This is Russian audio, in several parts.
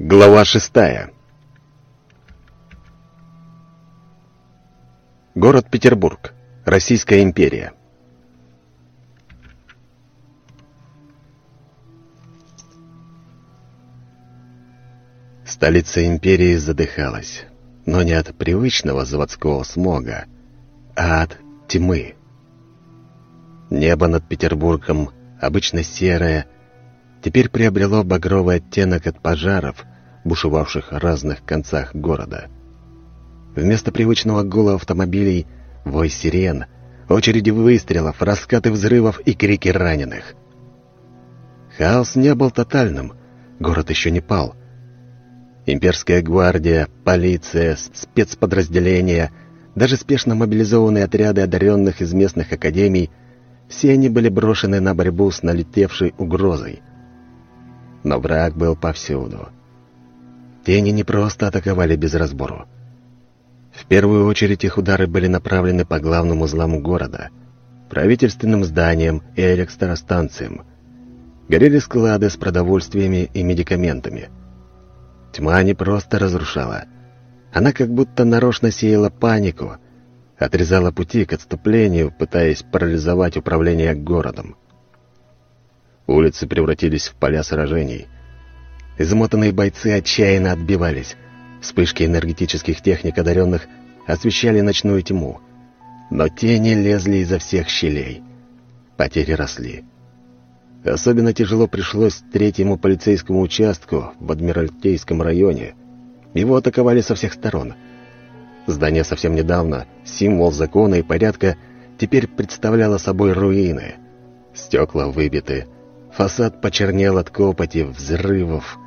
Глава шестая Город Петербург. Российская империя. Столица империи задыхалась, но не от привычного заводского смога, а от тьмы. Небо над Петербургом, обычно серое, теперь приобрело багровый оттенок от пожаров, бушевавших разных концах города. Вместо привычного гула автомобилей — вой сирен, очереди выстрелов, раскаты взрывов и крики раненых. Хаос не был тотальным, город еще не пал. Имперская гвардия, полиция, спецподразделения, даже спешно мобилизованные отряды одаренных из местных академий — все они были брошены на борьбу с налетевшей угрозой. Но враг был повсюду. Тени не просто атаковали без разбору. В первую очередь их удары были направлены по главным узлам города, правительственным зданиям и электростанциям. Горели склады с продовольствиями и медикаментами. Тьма не просто разрушала. Она как будто нарочно сеяла панику — отрезала пути к отступлению, пытаясь парализовать управление городом. Улицы превратились в поля сражений. Измотанные бойцы отчаянно отбивались. Вспышки энергетических техник одаренных освещали ночную тьму. Но тени лезли изо всех щелей. Потери росли. Особенно тяжело пришлось третьему полицейскому участку в Адмиралтейском районе. Его атаковали со всех сторон — Здание совсем недавно, символ закона и порядка, теперь представляло собой руины. Стекла выбиты, фасад почернел от копоти, взрывов.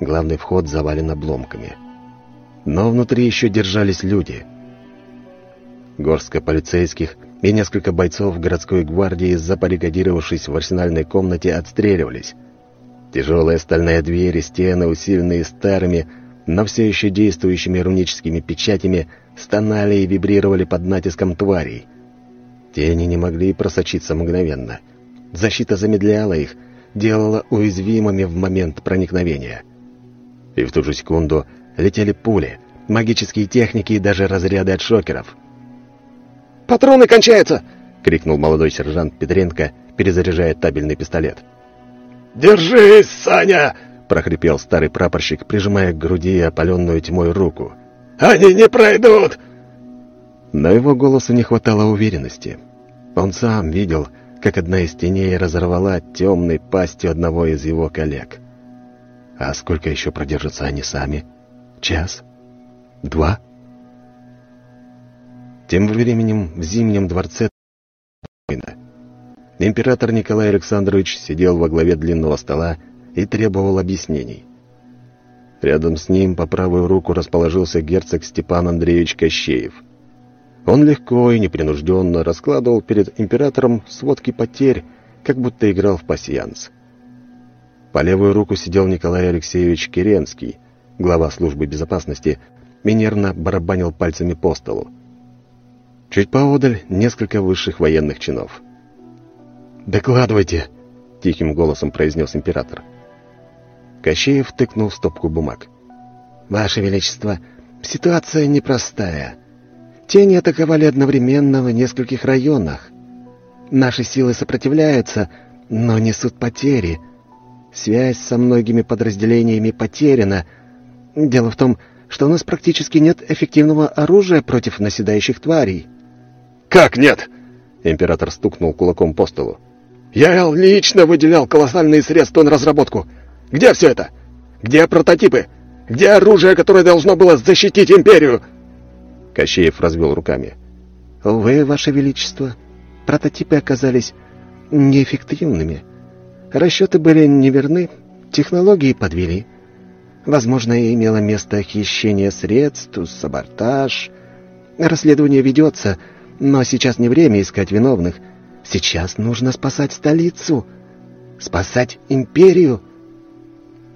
Главный вход завален обломками. Но внутри еще держались люди. Горстка полицейских и несколько бойцов городской гвардии, запарикадировавшись в арсенальной комнате, отстреливались. Тяжелая стальная дверь и стены, усиленные старыми, но все еще действующими руническими печатями, стонали и вибрировали под натиском тварей. Тени не могли просочиться мгновенно. Защита замедляла их, делала уязвимыми в момент проникновения. И в ту же секунду летели пули, магические техники и даже разряды от шокеров. «Патроны кончаются!» — крикнул молодой сержант Петренко, перезаряжая табельный пистолет. «Держись, Саня!» — прохрипел старый прапорщик, прижимая к груди опаленную тьмой руку. «Они не пройдут!» Но его голосу не хватало уверенности. Он сам видел, как одна из теней разорвала темной пастью одного из его коллег. А сколько еще продержатся они сами? Час? Два? Тем временем в Зимнем дворце Император Николай Александрович сидел во главе длинного стола и требовал объяснений. Рядом с ним по правую руку расположился герцог Степан Андреевич Кощеев. Он легко и непринужденно раскладывал перед императором сводки потерь, как будто играл в пасьянс. По левую руку сидел Николай Алексеевич Керенский, глава службы безопасности, и нервно барабанил пальцами по столу. Чуть поодаль несколько высших военных чинов. «Докладывайте», — тихим голосом произнес император. Кощеев тыкнул в стопку бумаг. «Ваше Величество, ситуация непростая. Тени атаковали одновременно в нескольких районах. Наши силы сопротивляются, но несут потери. Связь со многими подразделениями потеряна. Дело в том, что у нас практически нет эффективного оружия против наседающих тварей». «Как нет?» — император стукнул кулаком по столу. «Я лично выделял колоссальные средства на разработку. Где все это? Где прототипы? Где оружие, которое должно было защитить империю?» Кощеев развел руками. «Увы, Ваше Величество, прототипы оказались неэффективными. Расчеты были неверны, технологии подвели. Возможно, имело место хищение средств, саботаж. Расследование ведется, но сейчас не время искать виновных. Сейчас нужно спасать столицу, спасать империю».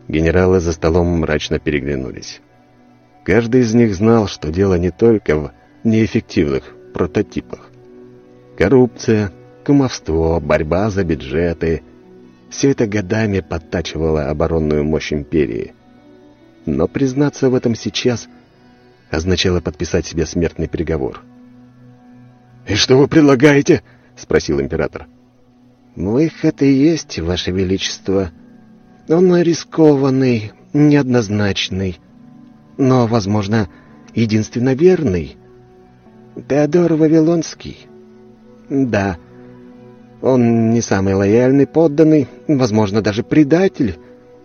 Генералы за столом мрачно переглянулись. Каждый из них знал, что дело не только в неэффективных прототипах. Коррупция, кумовство, борьба за бюджеты — все это годами подтачивало оборонную мощь империи. но признаться в этом сейчас означало подписать себе смертный приговор. «И что вы предлагаете?» — спросил император. «Выход и есть, Ваше Величество. Он рискованный, неоднозначный, но, возможно, единственно верный. Теодор Вавилонский. Да, он не самый лояльный подданный, возможно, даже предатель,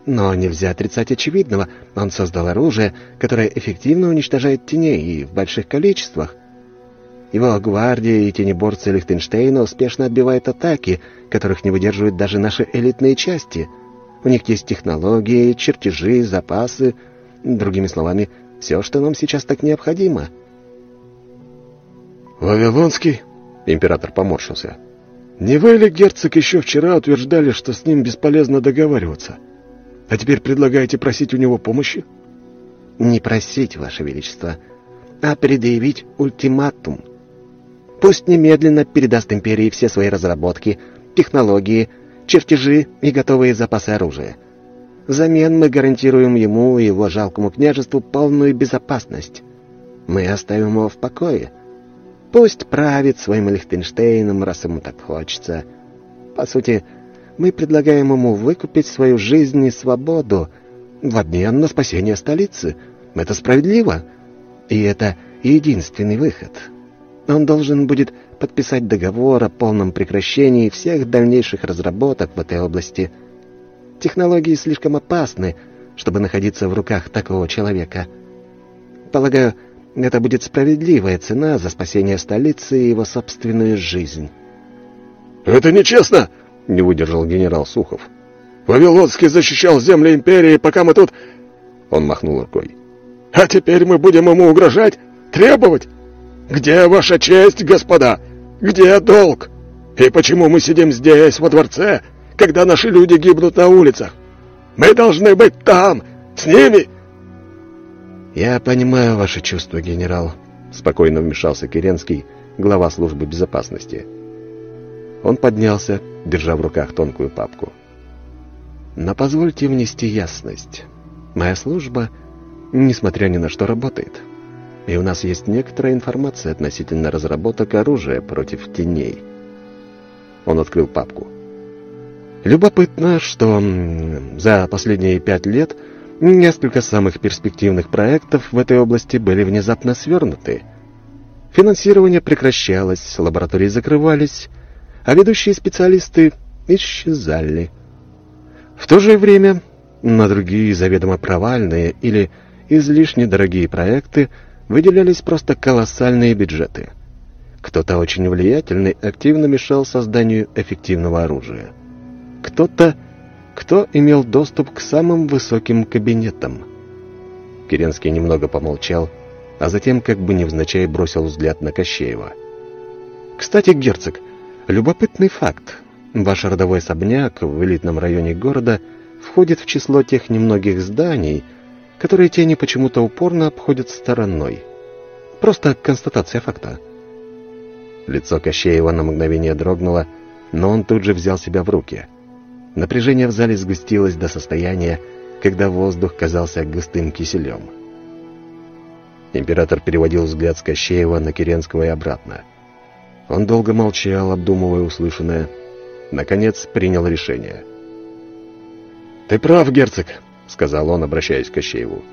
но нельзя отрицать очевидного. Он создал оружие, которое эффективно уничтожает теней и в больших количествах. Его гвардия и тенеборцы Лихтенштейна успешно отбивают атаки, которых не выдерживают даже наши элитные части. У них есть технологии, чертежи, запасы, другими словами, все, что нам сейчас так необходимо. «Вавилонский?» — император поморщился. «Не вы ли, герцог, еще вчера утверждали, что с ним бесполезно договариваться? А теперь предлагаете просить у него помощи?» «Не просить, Ваше Величество, а предъявить ультиматум. Пусть немедленно передаст империи все свои разработки, технологии, чертежи и готовые запасы оружия. Взамен мы гарантируем ему и его жалкому княжеству полную безопасность. Мы оставим его в покое». Пусть правит своим Лихтенштейном, раз ему так хочется. По сути, мы предлагаем ему выкупить свою жизнь и свободу в обмен на спасение столицы. Это справедливо. И это единственный выход. Он должен будет подписать договор о полном прекращении всех дальнейших разработок в этой области. Технологии слишком опасны, чтобы находиться в руках такого человека. Полагаю, это будет справедливая цена за спасение столицы и его собственную жизнь. «Это нечестно!» — не выдержал генерал Сухов. «Вавилонский защищал земли империи, пока мы тут...» Он махнул рукой. «А теперь мы будем ему угрожать? Требовать? Где ваша честь, господа? Где долг? И почему мы сидим здесь, во дворце, когда наши люди гибнут на улицах? Мы должны быть там, с ними!» «Я понимаю ваши чувства, генерал», — спокойно вмешался Керенский, глава службы безопасности. Он поднялся, держа в руках тонкую папку. «Но позвольте внести ясность. Моя служба, несмотря ни на что, работает. И у нас есть некоторая информация относительно разработок оружия против теней». Он открыл папку. «Любопытно, что за последние пять лет Несколько самых перспективных проектов в этой области были внезапно свернуты. Финансирование прекращалось, лаборатории закрывались, а ведущие специалисты исчезали. В то же время на другие заведомо провальные или излишне дорогие проекты выделялись просто колоссальные бюджеты. Кто-то очень влиятельный активно мешал созданию эффективного оружия. Кто-то кто имел доступ к самым высоким кабинетам. Керенский немного помолчал, а затем как бы невзначай бросил взгляд на Кощеева. «Кстати, герцог, любопытный факт. Ваш родовой особняк в элитном районе города входит в число тех немногих зданий, которые тени почему-то упорно обходят стороной. Просто констатация факта». Лицо Кощеева на мгновение дрогнуло, но он тут же взял себя в руки – Напряжение в зале сгустилось до состояния, когда воздух казался густым киселем. Император переводил взгляд с Кощеева на Керенского и обратно. Он долго молчал, обдумывая услышанное. Наконец принял решение. «Ты прав, герцог», — сказал он, обращаясь к Кощееву.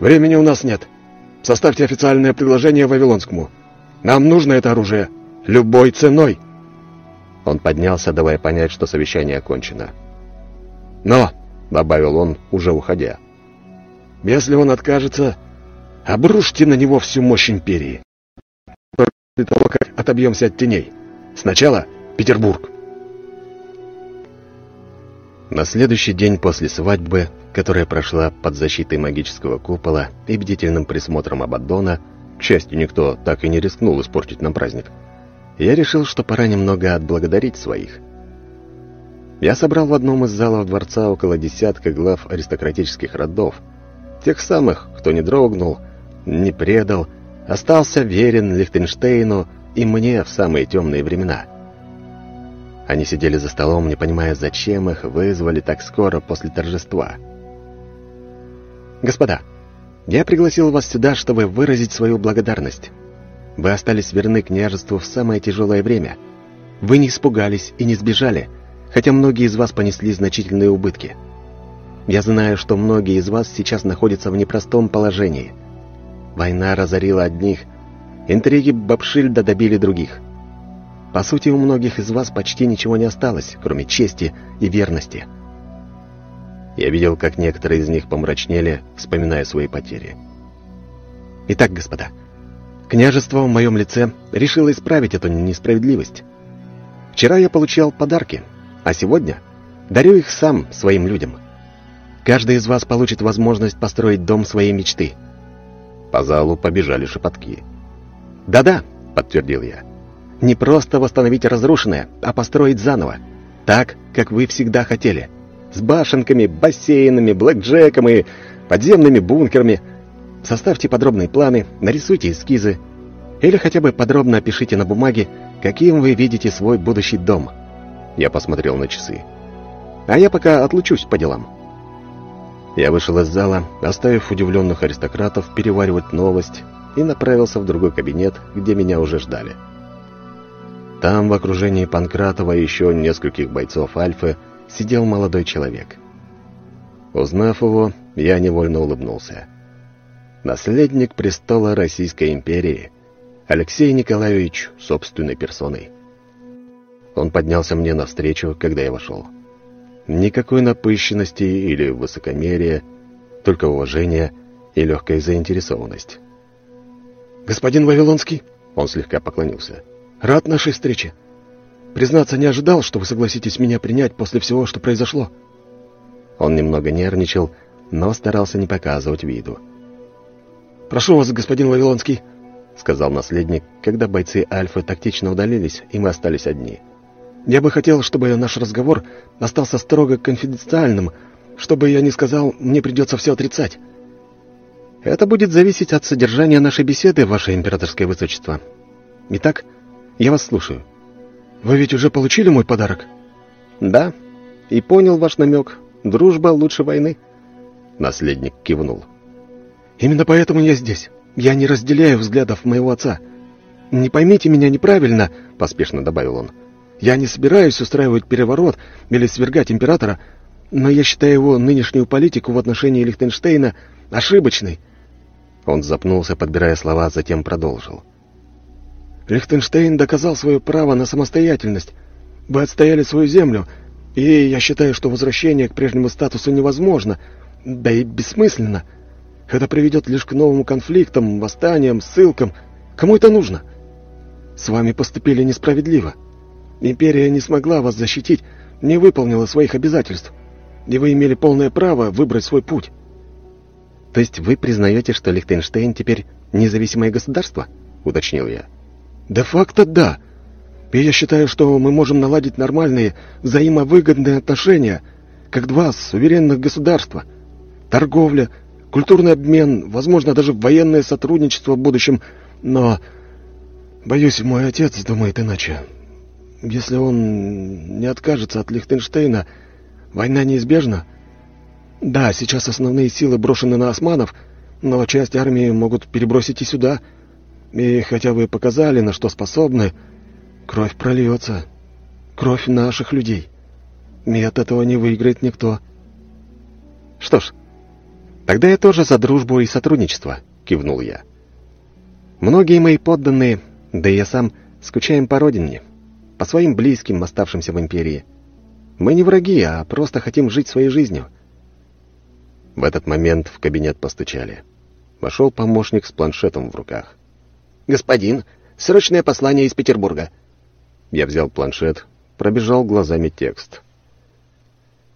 «Времени у нас нет. Составьте официальное предложение Вавилонскому. Нам нужно это оружие. Любой ценой». Он поднялся, давая понять, что совещание окончено. «Но», — добавил он, уже уходя, — «если он откажется, обрушьте на него всю мощь империи. После того, как отобьемся от теней. Сначала Петербург». На следующий день после свадьбы, которая прошла под защитой магического купола и бдительным присмотром Абаддона, к счастью, никто так и не рискнул испортить нам праздник, — я решил, что пора немного отблагодарить своих. Я собрал в одном из залов дворца около десятка глав аристократических родов, тех самых, кто не дрогнул, не предал, остался верен Лихтенштейну и мне в самые темные времена. Они сидели за столом, не понимая, зачем их вызвали так скоро после торжества. Господа, я пригласил вас сюда, чтобы выразить свою благодарность. Вы остались верны княжеству в самое тяжелое время. Вы не испугались и не сбежали, хотя многие из вас понесли значительные убытки. Я знаю, что многие из вас сейчас находятся в непростом положении. Война разорила одних, интриги Бабшильда добили других. По сути, у многих из вас почти ничего не осталось, кроме чести и верности. Я видел, как некоторые из них помрачнели, вспоминая свои потери. Итак, господа, княжество в моем лице решило исправить эту несправедливость. Вчера я получал подарки, а сегодня дарю их сам своим людям. Каждый из вас получит возможность построить дом своей мечты. По залу побежали шепотки. «Да-да», — подтвердил я, — «не просто восстановить разрушенное, а построить заново, так, как вы всегда хотели» с башенками, бассейнами, блэкджеком и подземными бункерами. Составьте подробные планы, нарисуйте эскизы. Или хотя бы подробно опишите на бумаге, каким вы видите свой будущий дом. Я посмотрел на часы. А я пока отлучусь по делам. Я вышел из зала, оставив удивленных аристократов переваривать новость, и направился в другой кабинет, где меня уже ждали. Там, в окружении Панкратова и еще нескольких бойцов Альфы, сидел молодой человек. Узнав его, я невольно улыбнулся. Наследник престола Российской империи, Алексей Николаевич собственной персоной. Он поднялся мне навстречу, когда я вошел. Никакой напыщенности или высокомерия, только уважение и легкая заинтересованность. «Господин Вавилонский?» — он слегка поклонился. «Рад нашей встрече. Признаться, не ожидал, что вы согласитесь меня принять после всего, что произошло». Он немного нервничал, но старался не показывать виду. «Прошу вас, господин Вавилонский», — сказал наследник, когда бойцы Альфы тактично удалились, и мы остались одни. «Я бы хотел, чтобы наш разговор остался строго конфиденциальным. Чтобы я не сказал, мне придется все отрицать». «Это будет зависеть от содержания нашей беседы, ваше императорское высочество. Итак, я вас слушаю». «Вы ведь уже получили мой подарок?» «Да, и понял ваш намек. Дружба лучше войны». Наследник кивнул. «Именно поэтому я здесь. Я не разделяю взглядов моего отца. Не поймите меня неправильно», — поспешно добавил он. «Я не собираюсь устраивать переворот или свергать императора, но я считаю его нынешнюю политику в отношении Лихтенштейна ошибочной». Он запнулся, подбирая слова, затем продолжил. — Лихтенштейн доказал свое право на самостоятельность. Вы отстояли свою землю, и я считаю, что возвращение к прежнему статусу невозможно, да и бессмысленно. Это приведет лишь к новым конфликтам, восстаниям, ссылкам. Кому это нужно? С вами поступили несправедливо. Империя не смогла вас защитить, не выполнила своих обязательств. И вы имели полное право выбрать свой путь. То есть вы признаете, что Лихтенштейн теперь независимое государство? Уточнил я. «Де-факто да. И я считаю, что мы можем наладить нормальные, взаимовыгодные отношения, как два суверенных государства. Торговля, культурный обмен, возможно, даже военное сотрудничество в будущем, но... Боюсь, мой отец думает иначе. Если он не откажется от Лихтенштейна, война неизбежна. Да, сейчас основные силы брошены на османов, но часть армии могут перебросить и сюда — и хотя вы показали, на что способны, кровь прольется. Кровь наших людей. И от этого не выиграет никто. Что ж, тогда я тоже за дружбу и сотрудничество, кивнул я. Многие мои подданные, да и я сам, скучаем по родине, по своим близким, оставшимся в империи. Мы не враги, а просто хотим жить своей жизнью. В этот момент в кабинет постучали. Вошел помощник с планшетом в руках. «Господин, срочное послание из Петербурга». Я взял планшет, пробежал глазами текст.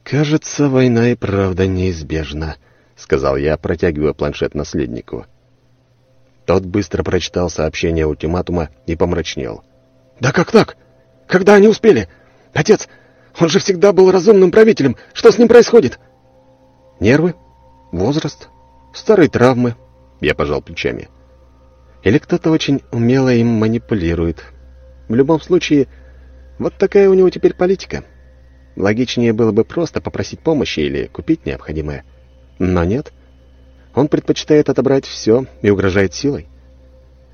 «Кажется, война и правда неизбежна», — сказал я, протягивая планшет наследнику. Тот быстро прочитал сообщение ультиматума и помрачнел. «Да как так? Когда они успели? Отец, он же всегда был разумным правителем. Что с ним происходит?» «Нервы, возраст, старые травмы», — я пожал плечами. Или кто-то очень умело им манипулирует. В любом случае, вот такая у него теперь политика. Логичнее было бы просто попросить помощи или купить необходимое. Но нет. Он предпочитает отобрать все и угрожает силой.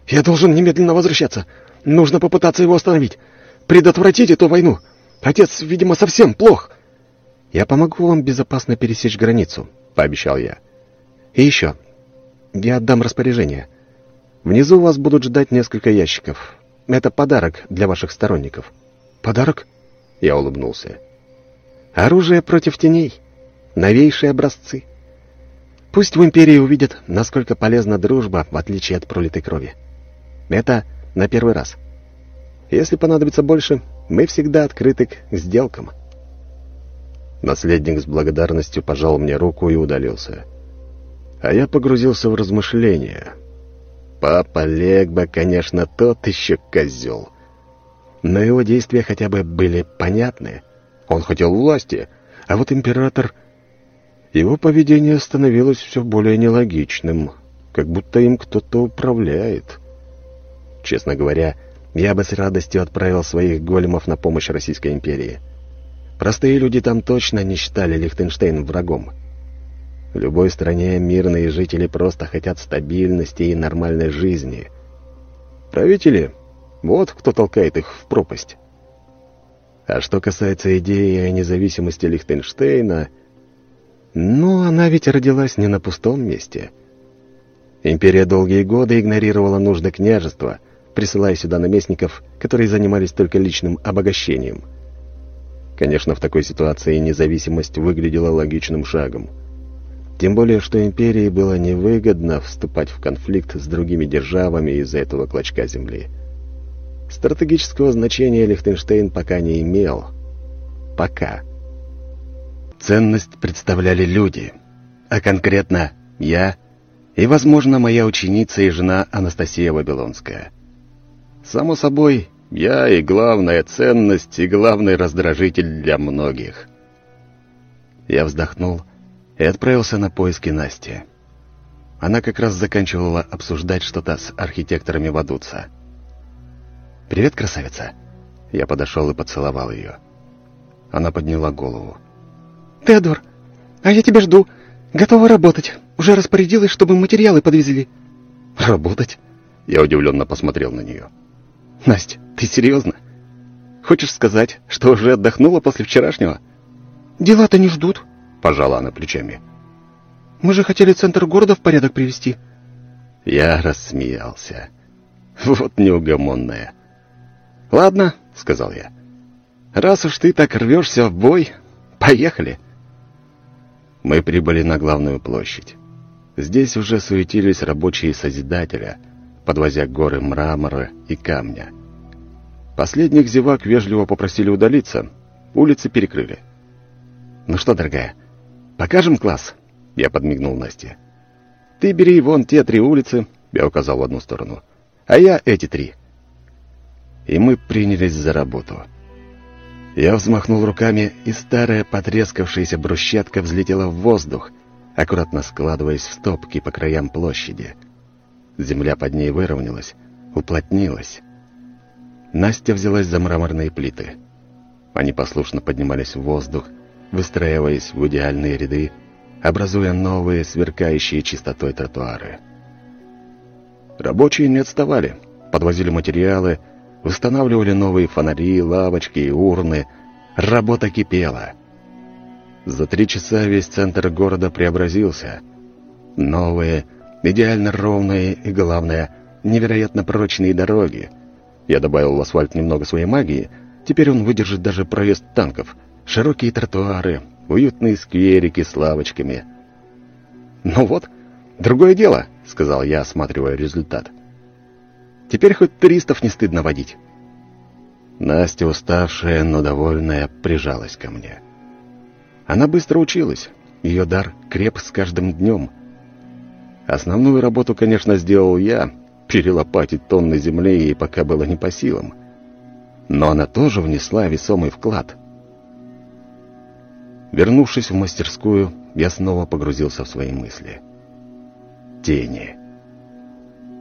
«Я должен немедленно возвращаться. Нужно попытаться его остановить. Предотвратить эту войну. Отец, видимо, совсем плох». «Я помогу вам безопасно пересечь границу», — пообещал я. «И еще. Я отдам распоряжение. Внизу вас будут ждать несколько ящиков. Это подарок для ваших сторонников». «Подарок?» — я улыбнулся. «Оружие против теней. Новейшие образцы. Пусть в Империи увидят, насколько полезна дружба, в отличие от пролитой крови. Это на первый раз. Если понадобится больше, мы всегда открыты к сделкам». Наследник с благодарностью пожал мне руку и удалился. А я погрузился в размышления. Папа Легба, конечно, тот еще козел. Но его действия хотя бы были понятны. Он хотел власти, а вот император... Его поведение становилось все более нелогичным, как будто им кто-то управляет. Честно говоря, я бы с радостью отправил своих големов на помощь Российской империи. Простые люди там точно не считали Лихтенштейн врагом. В любой стране мирные жители просто хотят стабильности и нормальной жизни. Правители — вот кто толкает их в пропасть. А что касается идеи о независимости Лихтенштейна, ну, она ведь родилась не на пустом месте. Империя долгие годы игнорировала нужды княжества, присылая сюда наместников, которые занимались только личным обогащением — Конечно, в такой ситуации независимость выглядела логичным шагом. Тем более, что империи было невыгодно вступать в конфликт с другими державами из-за этого клочка земли. Стратегического значения Лихтенштейн пока не имел. Пока. Ценность представляли люди, а конкретно я и, возможно, моя ученица и жена Анастасия Вавилонская. Само собой, я и главная ценность, и главный раздражитель для многих. Я вздохнул и отправился на поиски Насти. Она как раз заканчивала обсуждать что-то с архитекторами Вадуца. «Привет, красавица!» Я подошел и поцеловал ее. Она подняла голову. «Теодор, а я тебя жду. Готова работать. Уже распорядилась, чтобы материалы подвезли». «Работать?» Я удивленно посмотрел на нее. «Настя, ты серьезно? Хочешь сказать, что уже отдохнула после вчерашнего?» «Дела-то не ждут», — пожала она плечами. «Мы же хотели центр города в порядок привести». Я рассмеялся. Вот неугомонная. «Ладно», — сказал я. «Раз уж ты так рвешься в бой, поехали». Мы прибыли на главную площадь. Здесь уже суетились рабочие Созидателя — подвозя горы мрамора и камня. Последних зевак вежливо попросили удалиться, улицы перекрыли. «Ну что, дорогая, покажем класс?» Я подмигнул Насте. «Ты бери вон те три улицы», — я указал в одну сторону, «а я эти три». И мы принялись за работу. Я взмахнул руками, и старая потрескавшаяся брусчатка взлетела в воздух, аккуратно складываясь в стопки по краям площади — Земля под ней выровнялась, уплотнилась. Настя взялась за мраморные плиты. Они послушно поднимались в воздух, выстраиваясь в идеальные ряды, образуя новые, сверкающие чистотой тротуары. Рабочие не отставали, подвозили материалы, устанавливали новые фонари, лавочки и урны. Работа кипела. За три часа весь центр города преобразился. Новые, идеально ровные и, главное, невероятно прочные дороги. Я добавил в асфальт немного своей магии, теперь он выдержит даже проезд танков, широкие тротуары, уютные скверики с лавочками. «Ну вот, другое дело», — сказал я, осматривая результат. «Теперь хоть туристов не стыдно водить». Настя, уставшая, но довольная, прижалась ко мне. Она быстро училась, ее дар креп с каждым днем — Основную работу, конечно, сделал я. Перелопатить тонны земли ей пока было не по силам. Но она тоже внесла весомый вклад. Вернувшись в мастерскую, я снова погрузился в свои мысли. Тени.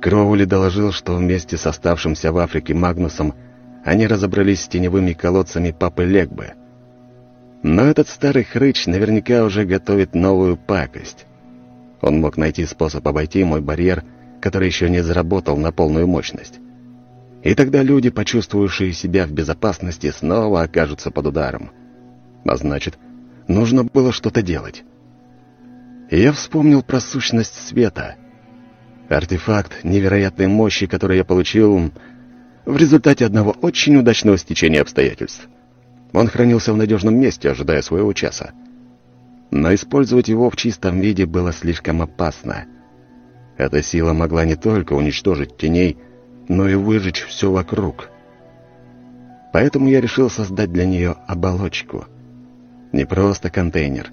Кроули доложил, что вместе с оставшимся в Африке Магнусом они разобрались с теневыми колодцами папы Легбы. Но этот старый хрыч наверняка уже готовит новую пакость. Он мог найти способ обойти мой барьер, который еще не заработал на полную мощность. И тогда люди, почувствовавшие себя в безопасности, снова окажутся под ударом. А значит, нужно было что-то делать. Я вспомнил про сущность света. Артефакт невероятной мощи, который я получил в результате одного очень удачного стечения обстоятельств. Он хранился в надежном месте, ожидая своего часа. Но использовать его в чистом виде было слишком опасно. Эта сила могла не только уничтожить теней, но и выжечь все вокруг. Поэтому я решил создать для нее оболочку. Не просто контейнер,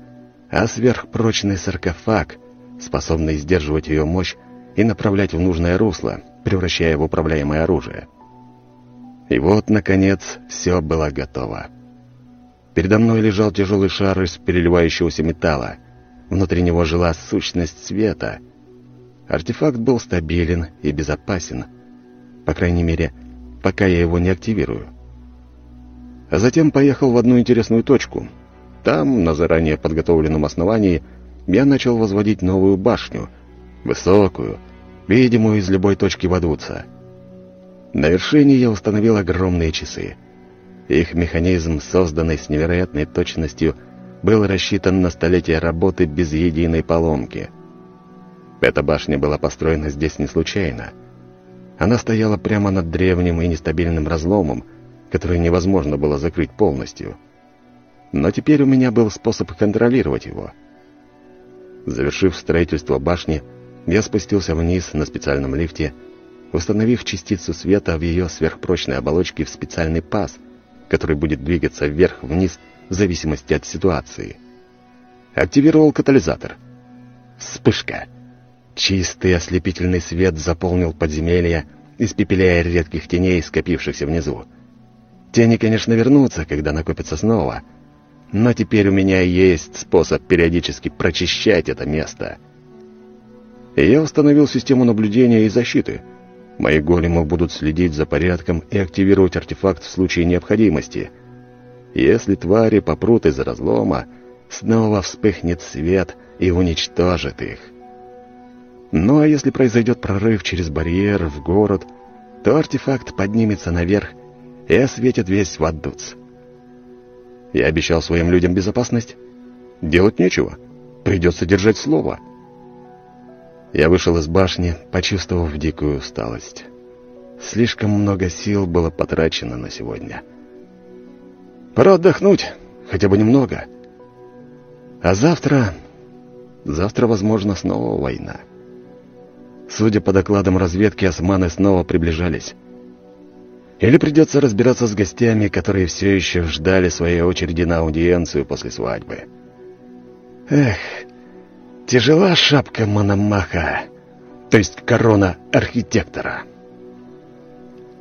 а сверхпрочный саркофаг, способный сдерживать ее мощь и направлять в нужное русло, превращая в управляемое оружие. И вот, наконец, все было готово. Передо мной лежал тяжелый шар из переливающегося металла. Внутри него жила сущность света. Артефакт был стабилен и безопасен. По крайней мере, пока я его не активирую. А затем поехал в одну интересную точку. Там, на заранее подготовленном основании, я начал возводить новую башню. Высокую, видимую из любой точки Вадуца. На вершине я установил огромные часы — их механизм, созданный с невероятной точностью, был рассчитан на столетия работы без единой поломки. Эта башня была построена здесь не случайно. Она стояла прямо над древним и нестабильным разломом, который невозможно было закрыть полностью. Но теперь у меня был способ контролировать его. Завершив строительство башни, я спустился вниз на специальном лифте, установив частицу света в ее сверхпрочной оболочке в специальный паз — который будет двигаться вверх-вниз в зависимости от ситуации. Активировал катализатор. Вспышка. Чистый ослепительный свет заполнил подземелье, испепеляя редких теней, скопившихся внизу. Тени, конечно, вернутся, когда накопятся снова, но теперь у меня есть способ периодически прочищать это место. Я установил систему наблюдения и защиты — Мои големы будут следить за порядком и активировать артефакт в случае необходимости. Если твари попрут из разлома, снова вспыхнет свет и уничтожит их. Ну а если произойдет прорыв через барьер в город, то артефакт поднимется наверх и осветит весь Ваддуц. Я обещал своим людям безопасность. Делать нечего. Придется держать слово. — я вышел из башни, почувствовав дикую усталость. Слишком много сил было потрачено на сегодня. Пора отдохнуть, хотя бы немного. А завтра... Завтра, возможно, снова война. Судя по докладам разведки, османы снова приближались. Или придется разбираться с гостями, которые все еще ждали своей очереди на аудиенцию после свадьбы. Эх, Тяжела шапка Мономаха, то есть корона архитектора.